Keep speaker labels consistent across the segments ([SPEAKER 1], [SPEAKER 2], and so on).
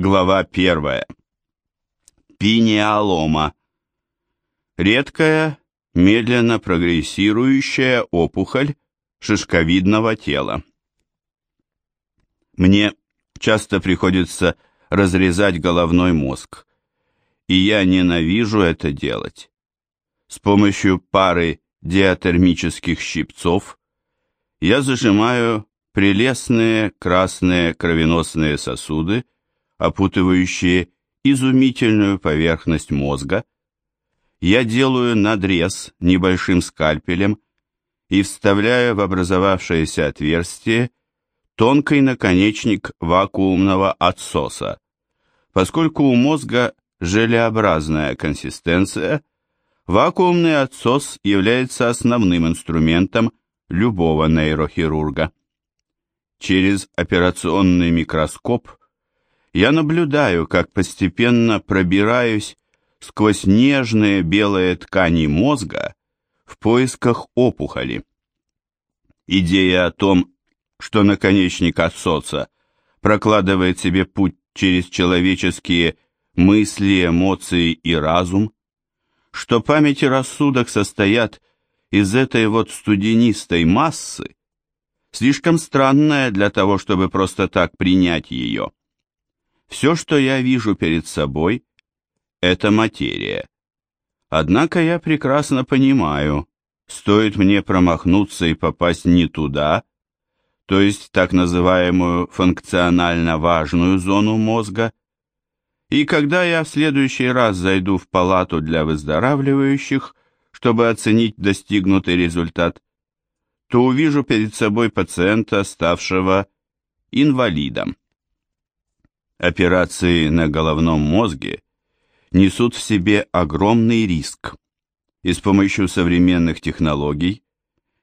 [SPEAKER 1] Глава первая. Пинеалома. Редкая, медленно прогрессирующая опухоль шишковидного тела. Мне часто приходится разрезать головной мозг, и я ненавижу это делать. С помощью пары диатермических щипцов я зажимаю прелестные красные кровеносные сосуды, опутывающие изумительную поверхность мозга, я делаю надрез небольшим скальпелем и вставляю в образовавшееся отверстие тонкий наконечник вакуумного отсоса. Поскольку у мозга желеобразная консистенция, вакуумный отсос является основным инструментом любого нейрохирурга. Через операционный микроскоп я наблюдаю, как постепенно пробираюсь сквозь нежные белые ткани мозга в поисках опухоли. Идея о том, что наконечник отсоса прокладывает себе путь через человеческие мысли, эмоции и разум, что память и рассудок состоят из этой вот студенистой массы, слишком странная для того, чтобы просто так принять ее. Все, что я вижу перед собой, это материя. Однако я прекрасно понимаю, стоит мне промахнуться и попасть не туда, то есть так называемую функционально важную зону мозга, и когда я в следующий раз зайду в палату для выздоравливающих, чтобы оценить достигнутый результат, то увижу перед собой пациента, ставшего инвалидом. Операции на головном мозге несут в себе огромный риск, и с помощью современных технологий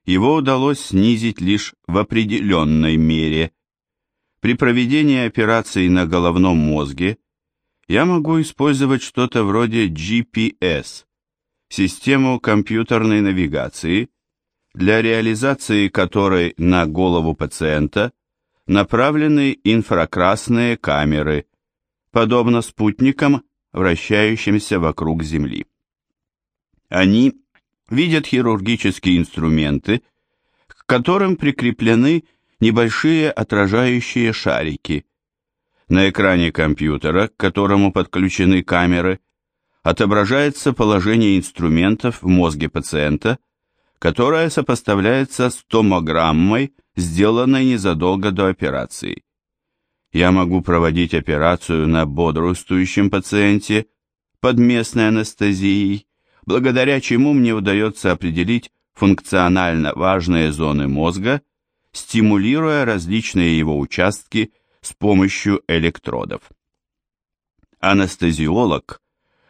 [SPEAKER 1] его удалось снизить лишь в определенной мере. При проведении операций на головном мозге я могу использовать что-то вроде GPS, систему компьютерной навигации, для реализации которой на голову пациента – направлены инфракрасные камеры, подобно спутникам, вращающимся вокруг Земли. Они видят хирургические инструменты, к которым прикреплены небольшие отражающие шарики. На экране компьютера, к которому подключены камеры, отображается положение инструментов в мозге пациента, которое сопоставляется с томограммой сделанной незадолго до операции. Я могу проводить операцию на бодрствующем пациенте под местной анестезией, благодаря чему мне удается определить функционально важные зоны мозга, стимулируя различные его участки с помощью электродов. Анестезиолог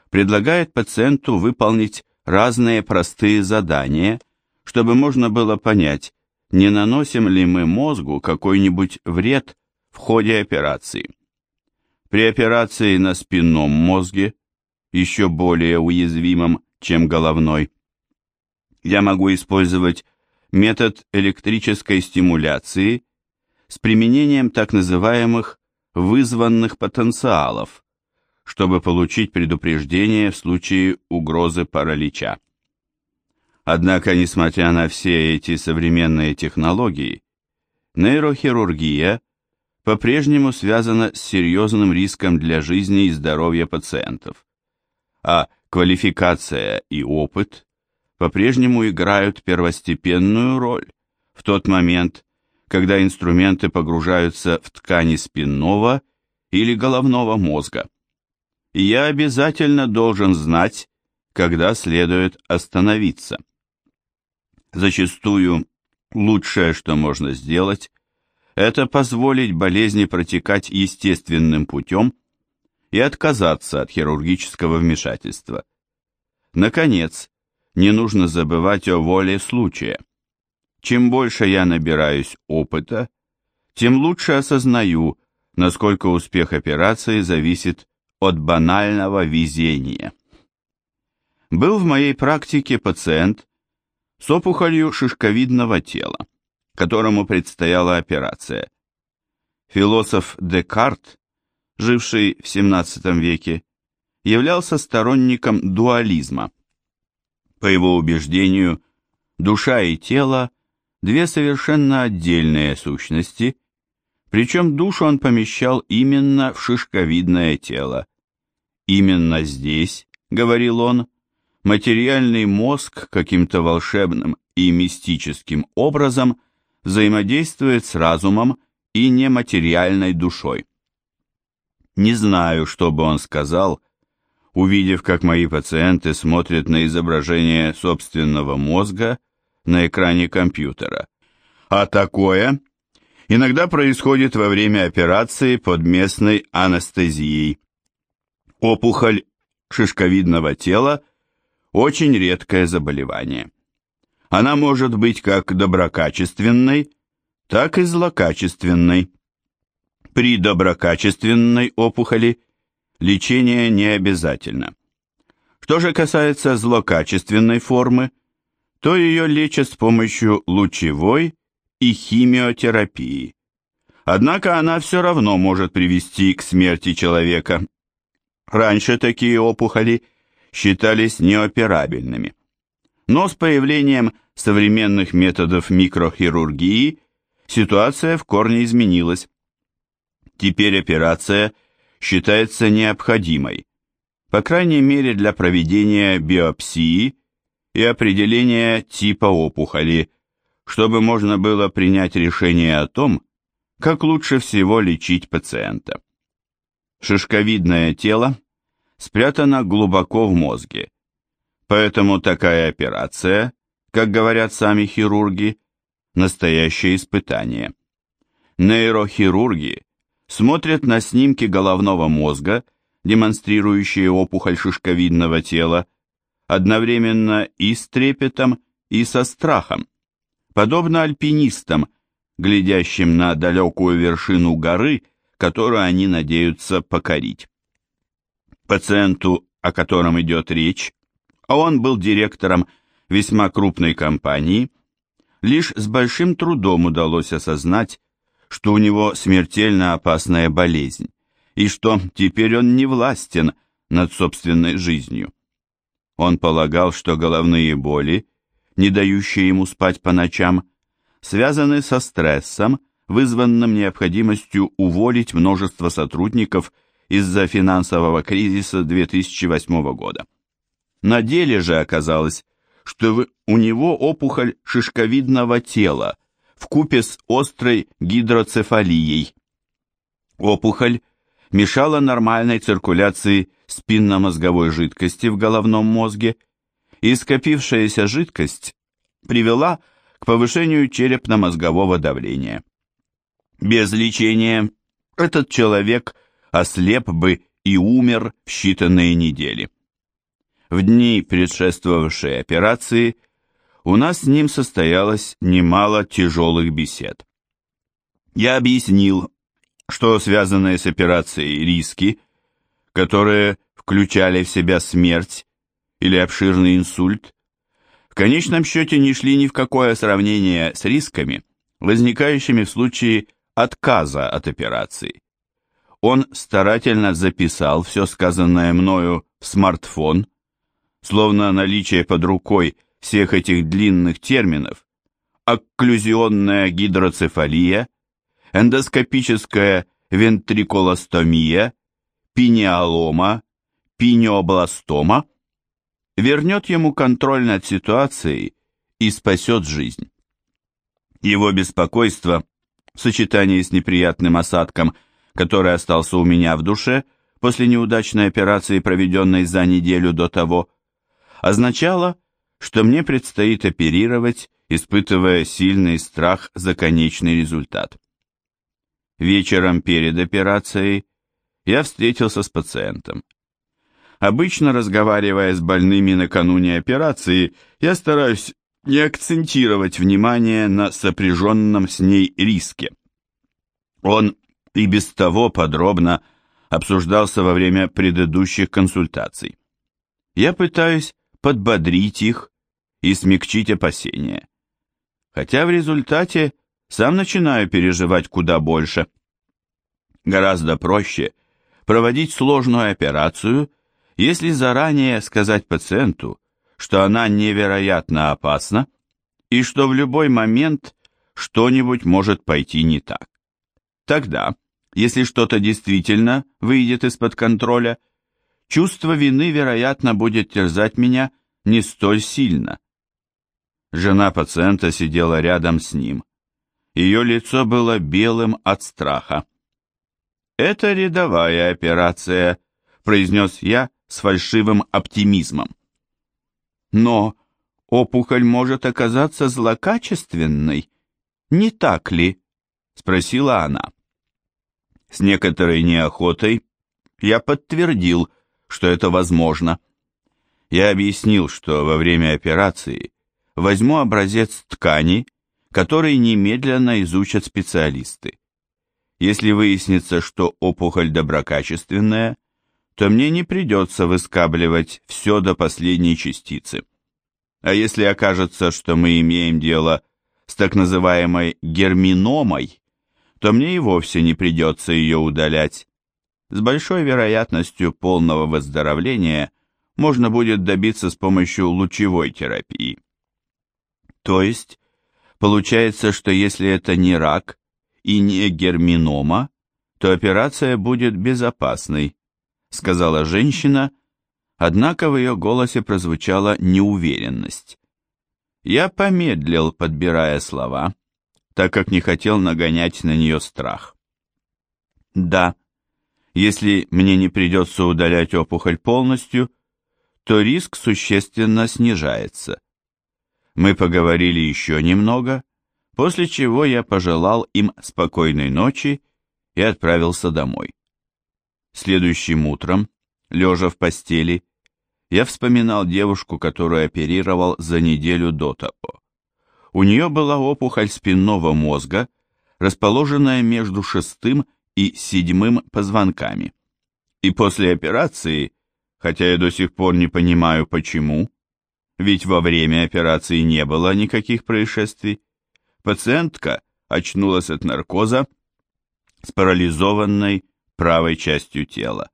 [SPEAKER 1] предлагает пациенту выполнить разные простые задания, чтобы можно было понять, не наносим ли мы мозгу какой-нибудь вред в ходе операции. При операции на спинном мозге, еще более уязвимом, чем головной, я могу использовать метод электрической стимуляции с применением так называемых вызванных потенциалов, чтобы получить предупреждение в случае угрозы паралича. Однако, несмотря на все эти современные технологии, нейрохирургия по-прежнему связана с серьезным риском для жизни и здоровья пациентов, а квалификация и опыт по-прежнему играют первостепенную роль в тот момент, когда инструменты погружаются в ткани спинного или головного мозга. И я обязательно должен знать, когда следует остановиться. Зачастую лучшее, что можно сделать, это позволить болезни протекать естественным путем и отказаться от хирургического вмешательства. Наконец, не нужно забывать о воле случая. Чем больше я набираюсь опыта, тем лучше осознаю, насколько успех операции зависит от банального везения. Был в моей практике пациент, с опухолью шишковидного тела, которому предстояла операция. Философ Декарт живший в XVII веке, являлся сторонником дуализма. По его убеждению, душа и тело – две совершенно отдельные сущности, причем душу он помещал именно в шишковидное тело. Именно здесь, говорил он, материальный мозг каким-то волшебным и мистическим образом взаимодействует с разумом и нематериальной душой. Не знаю, что бы он сказал, увидев, как мои пациенты смотрят на изображение собственного мозга на экране компьютера. А такое иногда происходит во время операции под местной анестезией. Опухоль шишковидного тела – очень редкое заболевание. Она может быть как доброкачественной, так и злокачественной. При доброкачественной опухоли лечение не обязательно. Что же касается злокачественной формы, то ее лечат с помощью лучевой и химиотерапии. Однако она все равно может привести к смерти человека. Раньше такие опухоли считались неоперабельными. Но с появлением современных методов микрохирургии ситуация в корне изменилась. Теперь операция считается необходимой, по крайней мере для проведения биопсии и определения типа опухоли, чтобы можно было принять решение о том, как лучше всего лечить пациента. Шишковидное тело спрятано глубоко в мозге, поэтому такая операция, как говорят сами хирурги, настоящее испытание. Нейрохирурги смотрят на снимки головного мозга, демонстрирующие опухоль шишковидного тела, одновременно и с трепетом, и со страхом, подобно альпинистам, глядящим на далекую вершину горы, которую они надеются покорить. Пациенту, о котором идет речь, а он был директором весьма крупной компании, лишь с большим трудом удалось осознать, что у него смертельно опасная болезнь, и что теперь он не властен над собственной жизнью. Он полагал, что головные боли, не дающие ему спать по ночам, связаны со стрессом, вызванным необходимостью уволить множество сотрудников из-за финансового кризиса 2008 года. На деле же оказалось, что у него опухоль шишковидного тела в купе с острой гидроцефалией. Опухоль мешала нормальной циркуляции спинномозговой жидкости в головном мозге, и скопившаяся жидкость привела к повышению черепно-мозгового давления. Без лечения этот человек ослеп бы и умер в считанные недели. В дни, предшествовавшие операции, у нас с ним состоялось немало тяжелых бесед. Я объяснил, что связанные с операцией риски, которые включали в себя смерть или обширный инсульт, в конечном счете не шли ни в какое сравнение с рисками, возникающими в случае отказа от операции. Он старательно записал все сказанное мною в смартфон, словно наличие под рукой всех этих длинных терминов, окклюзионная гидроцефалия, эндоскопическая вентрикулостомия, пинеалома, пинеобластома, вернет ему контроль над ситуацией и спасет жизнь. Его беспокойство в сочетании с неприятным осадком, который остался у меня в душе после неудачной операции, проведенной за неделю до того, означало, что мне предстоит оперировать, испытывая сильный страх за конечный результат. Вечером перед операцией я встретился с пациентом. Обычно, разговаривая с больными накануне операции, я стараюсь не акцентировать внимание на сопряженном с ней риске. Он и без того подробно обсуждался во время предыдущих консультаций. Я пытаюсь подбодрить их и смягчить опасения. Хотя в результате сам начинаю переживать куда больше. Гораздо проще проводить сложную операцию, если заранее сказать пациенту, что она невероятно опасна и что в любой момент что-нибудь может пойти не так. Тогда, если что-то действительно выйдет из-под контроля, чувство вины, вероятно, будет терзать меня не столь сильно. Жена пациента сидела рядом с ним. Ее лицо было белым от страха. «Это рядовая операция», — произнес я с фальшивым оптимизмом. «Но опухоль может оказаться злокачественной, не так ли?» — спросила она. С некоторой неохотой я подтвердил, что это возможно. Я объяснил, что во время операции возьму образец ткани, который немедленно изучат специалисты. Если выяснится, что опухоль доброкачественная, то мне не придется выскабливать все до последней частицы. А если окажется, что мы имеем дело с так называемой герминомой, то мне и вовсе не придется ее удалять. С большой вероятностью полного выздоровления можно будет добиться с помощью лучевой терапии. То есть, получается, что если это не рак и не герминома, то операция будет безопасной, сказала женщина, однако в ее голосе прозвучала неуверенность. Я помедлил, подбирая слова, так как не хотел нагонять на нее страх. Да, если мне не придется удалять опухоль полностью, то риск существенно снижается. Мы поговорили еще немного, после чего я пожелал им спокойной ночи и отправился домой. Следующим утром, лежа в постели, я вспоминал девушку, которую оперировал за неделю до того. У нее была опухоль спинного мозга, расположенная между шестым и седьмым позвонками. И после операции, хотя я до сих пор не понимаю почему, ведь во время операции не было никаких происшествий, пациентка очнулась от наркоза с парализованной правой частью тела.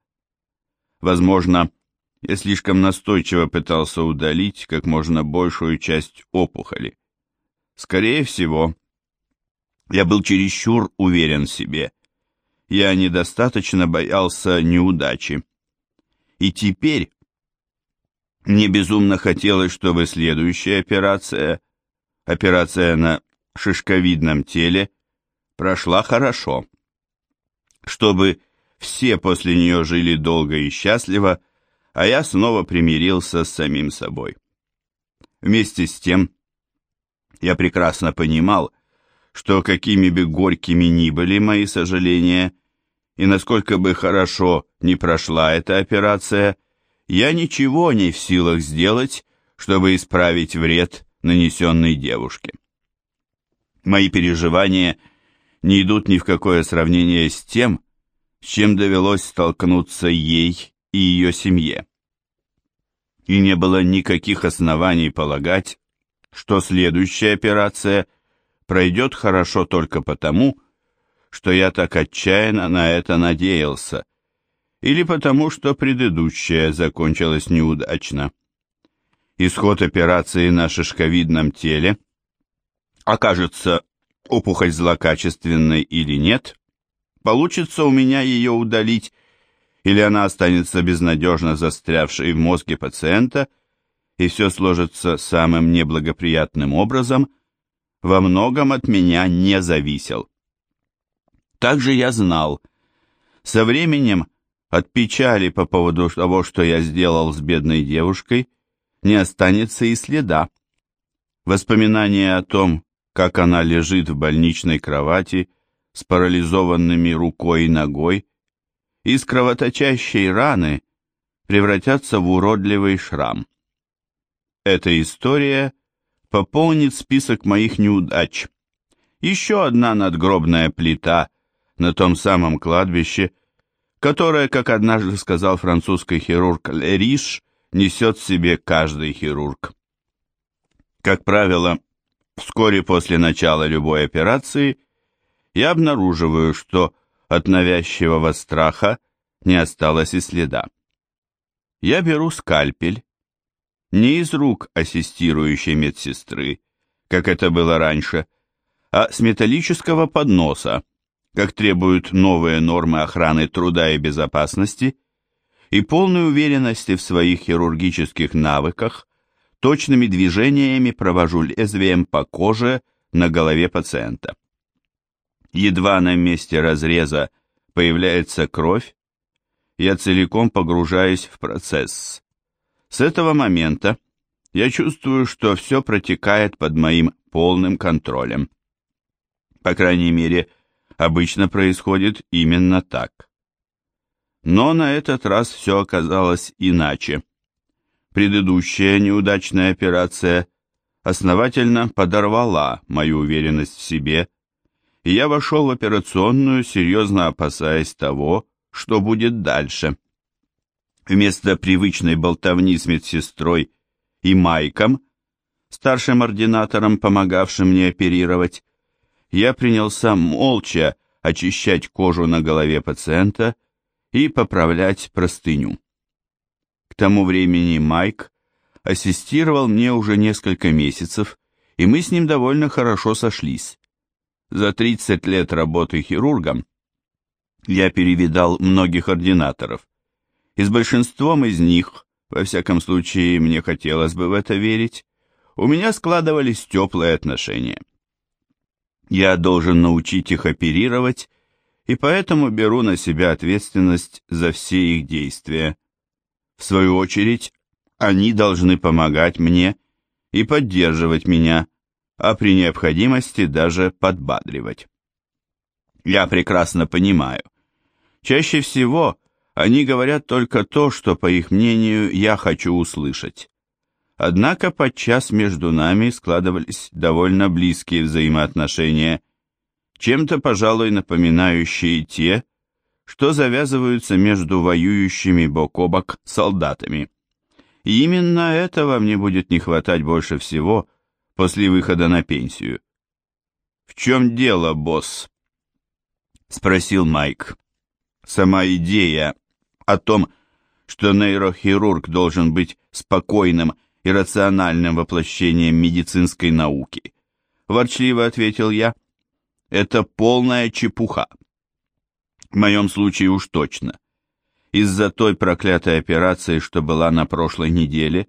[SPEAKER 1] Возможно, я слишком настойчиво пытался удалить как можно большую часть опухоли. Скорее всего, я был чересчур уверен в себе. Я недостаточно боялся неудачи. И теперь мне безумно хотелось, чтобы следующая операция, операция на шишковидном теле, прошла хорошо. Чтобы все после нее жили долго и счастливо, а я снова примирился с самим собой. Вместе с тем, я прекрасно понимал, что какими бы горькими ни были мои сожаления, и насколько бы хорошо не прошла эта операция, я ничего не в силах сделать, чтобы исправить вред, нанесенный девушке. Мои переживания не идут ни в какое сравнение с тем, с чем довелось столкнуться ей и ее семье. И не было никаких оснований полагать, что следующая операция пройдет хорошо только потому, что я так отчаянно на это надеялся, или потому, что предыдущая закончилась неудачно. Исход операции на шишковидном теле окажется опухоль злокачественной или нет, получится у меня ее удалить, или она останется безнадежно застрявшей в мозге пациента – и все сложится самым неблагоприятным образом, во многом от меня не зависел. Также я знал, со временем от печали по поводу того, что я сделал с бедной девушкой, не останется и следа. Воспоминания о том, как она лежит в больничной кровати с парализованными рукой и ногой, из кровоточащей раны превратятся в уродливый шрам. Эта история пополнит список моих неудач. Еще одна надгробная плита на том самом кладбище, которое, как однажды сказал французский хирург Лериш, несет в себе каждый хирург. Как правило, вскоре после начала любой операции я обнаруживаю, что от навязчивого страха не осталось и следа. Я беру скальпель, не из рук ассистирующей медсестры, как это было раньше, а с металлического подноса, как требуют новые нормы охраны труда и безопасности, и полной уверенности в своих хирургических навыках, точными движениями провожу лезвием по коже на голове пациента. Едва на месте разреза появляется кровь, я целиком погружаюсь в процесс. С этого момента я чувствую, что все протекает под моим полным контролем. По крайней мере, обычно происходит именно так. Но на этот раз все оказалось иначе. Предыдущая неудачная операция основательно подорвала мою уверенность в себе, и я вошел в операционную, серьезно опасаясь того, что будет дальше. Вместо привычной болтовни с медсестрой и Майком, старшим ординатором, помогавшим мне оперировать, я принялся молча очищать кожу на голове пациента и поправлять простыню. К тому времени Майк ассистировал мне уже несколько месяцев, и мы с ним довольно хорошо сошлись. За 30 лет работы хирургом я перевидал многих ординаторов, и с большинством из них, во всяком случае, мне хотелось бы в это верить, у меня складывались теплые отношения. Я должен научить их оперировать, и поэтому беру на себя ответственность за все их действия. В свою очередь, они должны помогать мне и поддерживать меня, а при необходимости даже подбадривать. Я прекрасно понимаю. Чаще всего они говорят только то, что, по их мнению, я хочу услышать. Однако подчас между нами складывались довольно близкие взаимоотношения, чем-то, пожалуй, напоминающие те, что завязываются между воюющими бок о бок солдатами. И именно этого мне будет не хватать больше всего после выхода на пенсию. «В чем дело, босс?» — спросил Майк. Сама идея о том, что нейрохирург должен быть спокойным и рациональным воплощением медицинской науки. Ворчливо ответил я. Это полная чепуха. В моем случае уж точно. Из-за той проклятой операции, что была на прошлой неделе,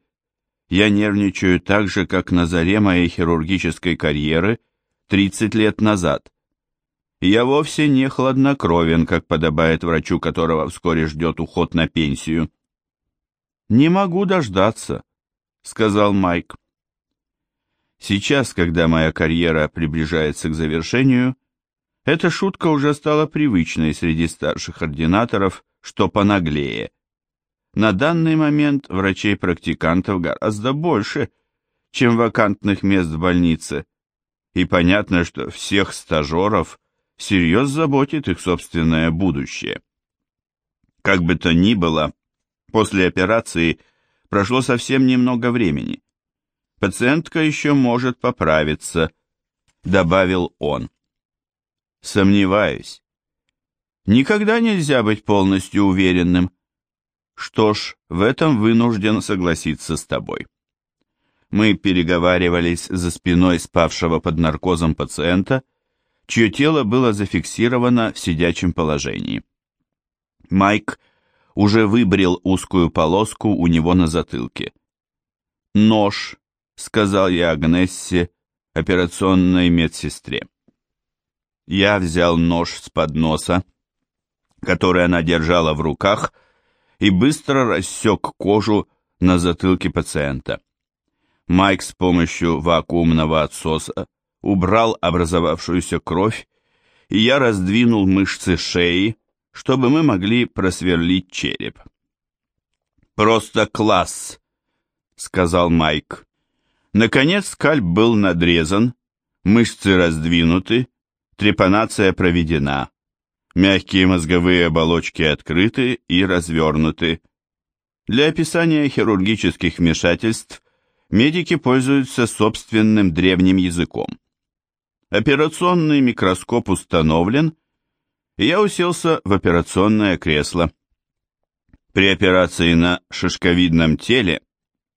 [SPEAKER 1] я нервничаю так же, как на заре моей хирургической карьеры 30 лет назад. Я вовсе не хладнокровен, как подобает врачу, которого вскоре ждет уход на пенсию. «Не могу дождаться», — сказал Майк. Сейчас, когда моя карьера приближается к завершению, эта шутка уже стала привычной среди старших ординаторов, что понаглее. На данный момент врачей-практикантов гораздо больше, чем вакантных мест в больнице, и понятно, что всех стажеров всерьез заботит их собственное будущее. Как бы то ни было, после операции – Прошло совсем немного времени. Пациентка еще может поправиться, добавил он. Сомневаюсь. Никогда нельзя быть полностью уверенным. Что ж, в этом вынужден согласиться с тобой. Мы переговаривались за спиной спавшего под наркозом пациента, чье тело было зафиксировано в сидячем положении. Майк уже выбрил узкую полоску у него на затылке. «Нож», — сказал я Агнессе, операционной медсестре. Я взял нож с подноса, который она держала в руках, и быстро рассек кожу на затылке пациента. Майк с помощью вакуумного отсоса убрал образовавшуюся кровь, и я раздвинул мышцы шеи, чтобы мы могли просверлить череп. «Просто класс!» — сказал Майк. Наконец скальп был надрезан, мышцы раздвинуты, трепанация проведена, мягкие мозговые оболочки открыты и развернуты. Для описания хирургических вмешательств медики пользуются собственным древним языком. Операционный микроскоп установлен, и я уселся в операционное кресло. При операции на шишковидном теле,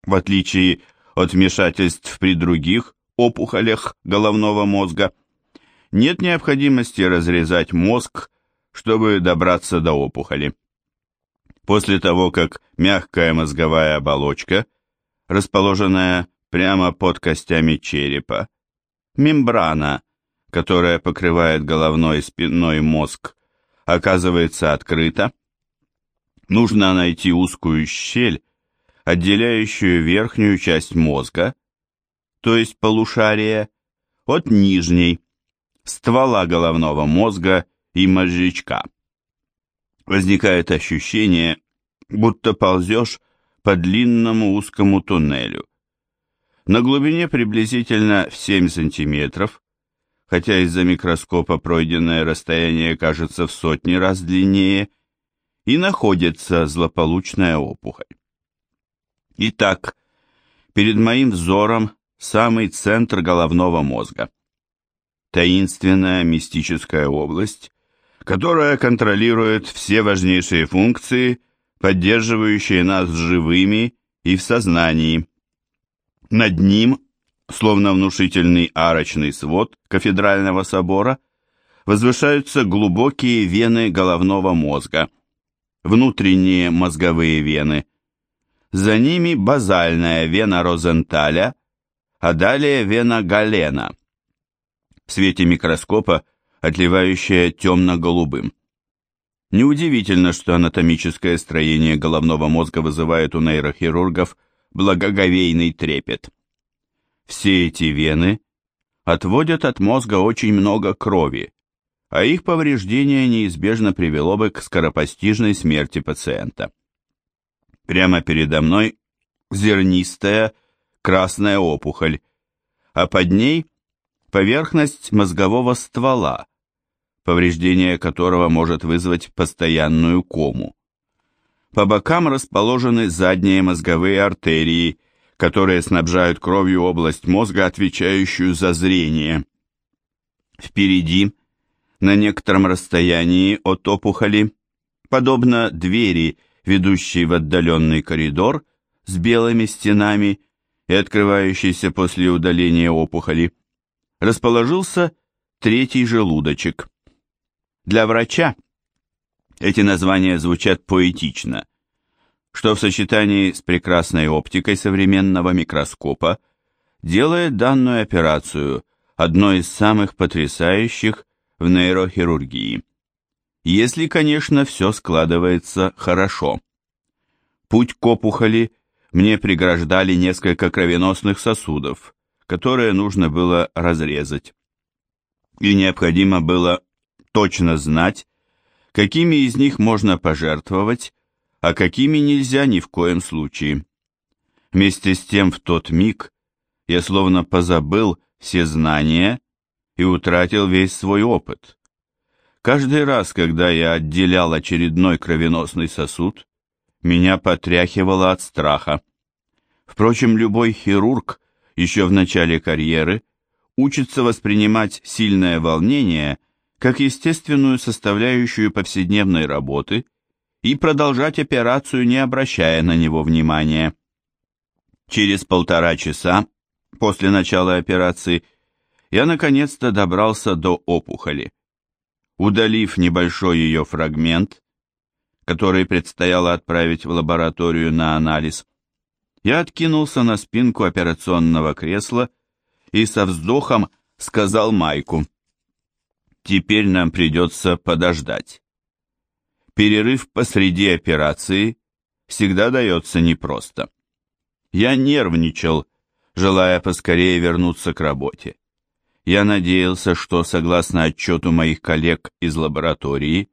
[SPEAKER 1] в отличие от вмешательств при других опухолях головного мозга, нет необходимости разрезать мозг, чтобы добраться до опухоли. После того, как мягкая мозговая оболочка, расположенная прямо под костями черепа, мембрана, которая покрывает головной и спинной мозг, оказывается открыта, нужно найти узкую щель, отделяющую верхнюю часть мозга, то есть полушарие, от нижней, ствола головного мозга и мозжечка. Возникает ощущение, будто ползешь по длинному узкому туннелю. На глубине приблизительно в 7 сантиметров, хотя из-за микроскопа пройденное расстояние кажется в сотни раз длиннее, и находится злополучная опухоль. Итак, перед моим взором самый центр головного мозга. Таинственная мистическая область, которая контролирует все важнейшие функции, поддерживающие нас живыми и в сознании. Над ним, словно внушительный арочный свод кафедрального собора, возвышаются глубокие вены головного мозга, внутренние мозговые вены. За ними базальная вена Розенталя, а далее вена Галена. В свете микроскопа отливающая темно-голубым. Неудивительно, что анатомическое строение головного мозга вызывает у нейрохирургов благоговейный трепет. Все эти вены отводят от мозга очень много крови, а их повреждение неизбежно привело бы к скоропостижной смерти пациента. Прямо передо мной зернистая красная опухоль, а под ней поверхность мозгового ствола, повреждение которого может вызвать постоянную кому. По бокам расположены задние мозговые артерии, которые снабжают кровью область мозга, отвечающую за зрение. Впереди, на некотором расстоянии от опухоли, подобно двери, ведущей в отдаленный коридор с белыми стенами и открывающейся после удаления опухоли, расположился третий желудочек. Для врача эти названия звучат поэтично, что в сочетании с прекрасной оптикой современного микроскопа делает данную операцию одной из самых потрясающих в нейрохирургии. Если, конечно, все складывается хорошо. Путь к опухоли мне преграждали несколько кровеносных сосудов, которые нужно было разрезать. И необходимо было точно знать, какими из них можно пожертвовать, а какими нельзя ни в коем случае. Вместе с тем в тот миг я словно позабыл все знания и утратил весь свой опыт. Каждый раз, когда я отделял очередной кровеносный сосуд, меня потряхивало от страха. Впрочем, любой хирург еще в начале карьеры учится воспринимать сильное волнение как естественную составляющую повседневной работы и продолжать операцию, не обращая на него внимания. Через полтора часа после начала операции я наконец-то добрался до опухоли. Удалив небольшой ее фрагмент, который предстояло отправить в лабораторию на анализ, я откинулся на спинку операционного кресла и со вздохом сказал Майку, Теперь нам придется подождать. Перерыв посреди операции всегда дается непросто. Я нервничал, желая поскорее вернуться к работе. Я надеялся, что, согласно отчету моих коллег из лаборатории,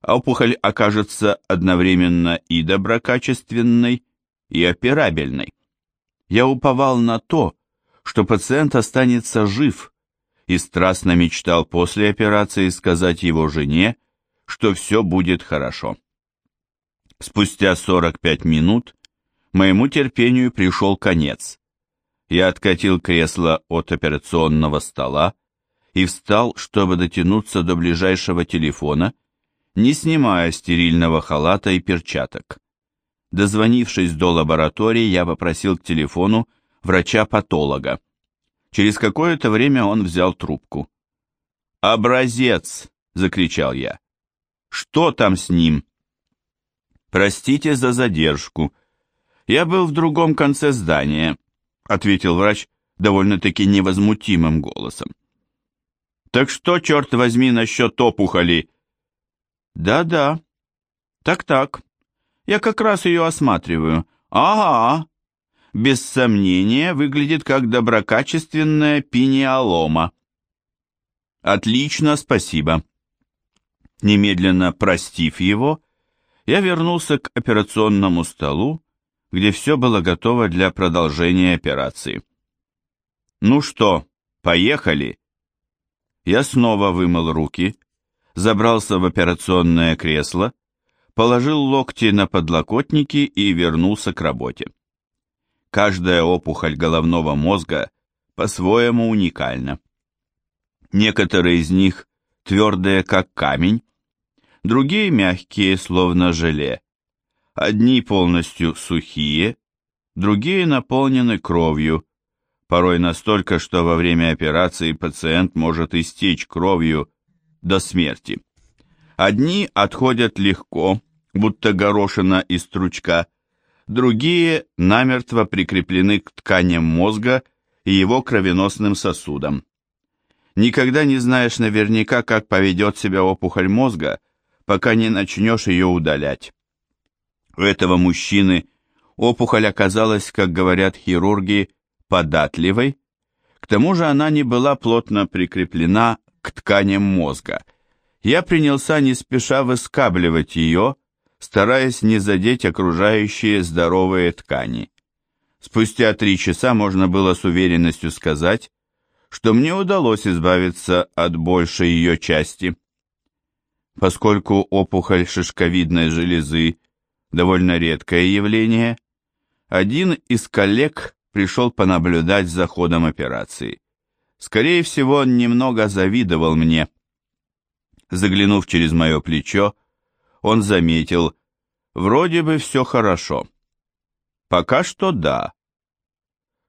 [SPEAKER 1] опухоль окажется одновременно и доброкачественной, и операбельной. Я уповал на то, что пациент останется жив, и страстно мечтал после операции сказать его жене, что все будет хорошо. Спустя 45 минут моему терпению пришел конец. Я откатил кресло от операционного стола и встал, чтобы дотянуться до ближайшего телефона, не снимая стерильного халата и перчаток. Дозвонившись до лаборатории, я попросил к телефону врача-патолога. Через какое-то время он взял трубку. «Образец!» — закричал я. «Что там с ним?» «Простите за задержку. Я был в другом конце здания», — ответил врач довольно-таки невозмутимым голосом. «Так что, черт возьми, насчет опухоли?» «Да-да. Так-так. Я как раз ее осматриваю. Ага. Без сомнения, выглядит как доброкачественная пиниалома». «Отлично, спасибо». Немедленно простив его, я вернулся к операционному столу, где все было готово для продолжения операции. «Ну что, поехали?» Я снова вымыл руки, забрался в операционное кресло, положил локти на подлокотники и вернулся к работе. Каждая опухоль головного мозга по-своему уникальна. Некоторые из них твердые, как камень, другие мягкие, словно желе. Одни полностью сухие, другие наполнены кровью, порой настолько, что во время операции пациент может истечь кровью до смерти. Одни отходят легко, будто горошина из стручка, другие намертво прикреплены к тканям мозга и его кровеносным сосудам. Никогда не знаешь наверняка, как поведет себя опухоль мозга, пока не начнешь ее удалять. У этого мужчины опухоль оказалась, как говорят хирурги, податливой, к тому же она не была плотно прикреплена к тканям мозга. Я принялся не спеша выскабливать ее, стараясь не задеть окружающие здоровые ткани. Спустя три часа можно было с уверенностью сказать, что мне удалось избавиться от большей ее части. Поскольку опухоль шишковидной железы довольно редкое явление, один из коллег пришел понаблюдать за ходом операции. Скорее всего, он немного завидовал мне. Заглянув через мое плечо, он заметил, вроде бы все хорошо. Пока что да.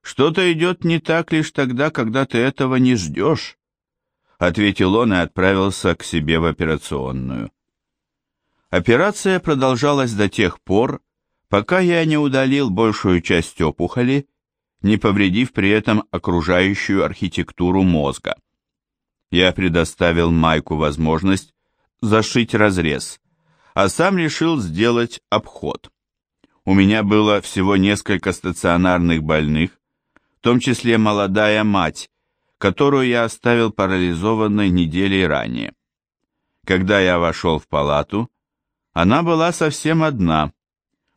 [SPEAKER 1] Что-то идет не так лишь тогда, когда ты этого не ждешь, ответил он и отправился к себе в операционную. Операция продолжалась до тех пор, пока я не удалил большую часть опухоли не повредив при этом окружающую архитектуру мозга. Я предоставил Майку возможность зашить разрез, а сам решил сделать обход. У меня было всего несколько стационарных больных, в том числе молодая мать, которую я оставил парализованной неделей ранее. Когда я вошел в палату, она была совсем одна,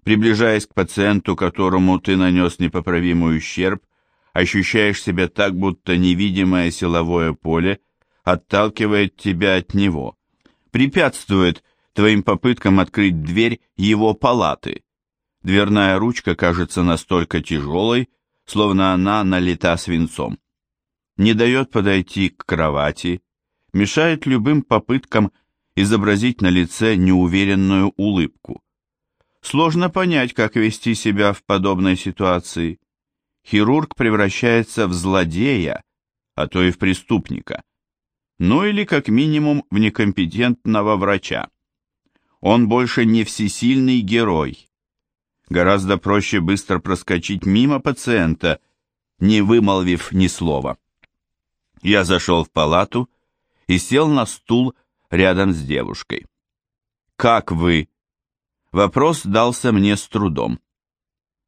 [SPEAKER 1] Приближаясь к пациенту, которому ты нанес непоправимый ущерб, ощущаешь себя так, будто невидимое силовое поле отталкивает тебя от него, препятствует твоим попыткам открыть дверь его палаты. Дверная ручка кажется настолько тяжелой, словно она налита свинцом. Не дает подойти к кровати, мешает любым попыткам изобразить на лице неуверенную улыбку. Сложно понять, как вести себя в подобной ситуации. Хирург превращается в злодея, а то и в преступника. Ну или как минимум в некомпетентного врача. Он больше не всесильный герой. Гораздо проще быстро проскочить мимо пациента, не вымолвив ни слова. Я зашел в палату и сел на стул рядом с девушкой. «Как вы?» Вопрос дался мне с трудом.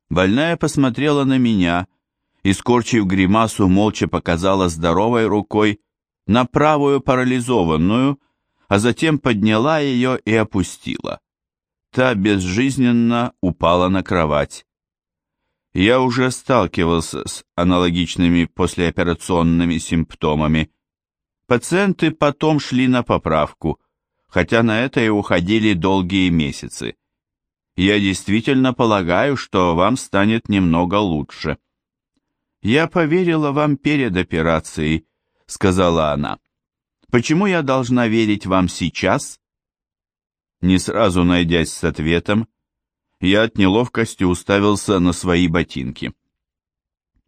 [SPEAKER 1] Больная посмотрела на меня и, скорчив гримасу, молча показала здоровой рукой на правую парализованную, а затем подняла ее и опустила. Та безжизненно упала на кровать. Я уже сталкивался с аналогичными послеоперационными симптомами. Пациенты потом шли на поправку, хотя на это и уходили долгие месяцы. Я действительно полагаю, что вам станет немного лучше. Я поверила вам перед операцией, сказала она. Почему я должна верить вам сейчас? Не сразу найдясь с ответом, я от неловкости уставился на свои ботинки.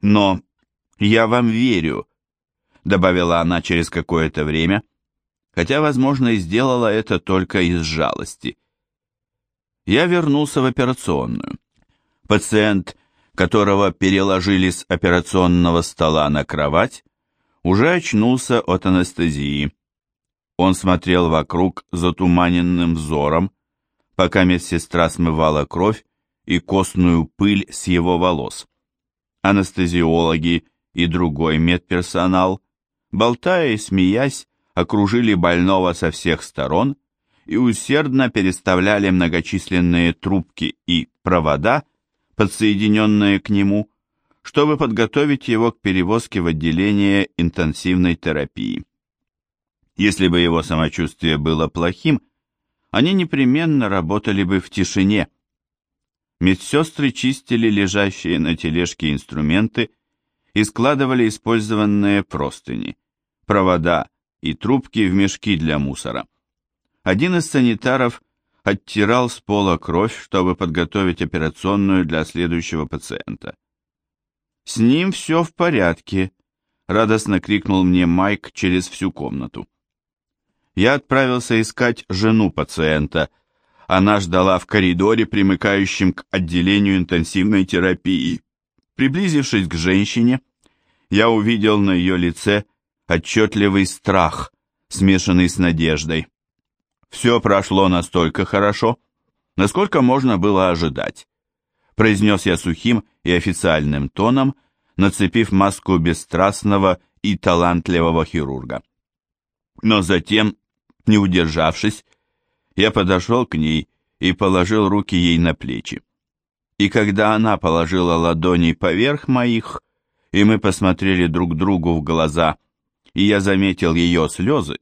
[SPEAKER 1] «Но я вам верю», — добавила она через какое-то время, хотя, возможно, и сделала это только из жалости. Я вернулся в операционную. Пациент, которого переложили с операционного стола на кровать, уже очнулся от анестезии. Он смотрел вокруг затуманенным взором, пока медсестра смывала кровь и костную пыль с его волос. Анестезиологи и другой медперсонал, болтая и смеясь, окружили больного со всех сторон и усердно переставляли многочисленные трубки и провода, подсоединенные к нему, чтобы подготовить его к перевозке в отделение интенсивной терапии. Если бы его самочувствие было плохим, они непременно работали бы в тишине. Медсестры чистили лежащие на тележке инструменты и складывали использованные простыни, провода и трубки в мешки для мусора. Один из санитаров оттирал с пола кровь, чтобы подготовить операционную для следующего пациента. «С ним все в порядке», — радостно крикнул мне Майк через всю комнату. Я отправился искать жену пациента. Она ждала в коридоре, примыкающем к отделению интенсивной терапии. Приблизившись к женщине, я увидел на ее лице отчетливый страх, смешанный с надеждой. Все прошло настолько хорошо, насколько можно было ожидать произнес я сухим и официальным тоном, нацепив маску бесстрастного и талантливого хирурга. Но затем, не удержавшись, я подошел к ней и положил руки ей на плечи. И когда она положила ладони поверх моих, и мы посмотрели друг другу в глаза, и я заметил ее слезы,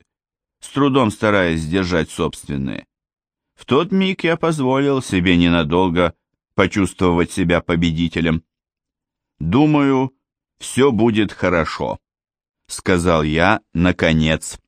[SPEAKER 1] с трудом стараясь сдержать собственные, в тот миг я позволил себе ненадолго почувствовать себя победителем. «Думаю, все будет хорошо», — сказал я, наконец.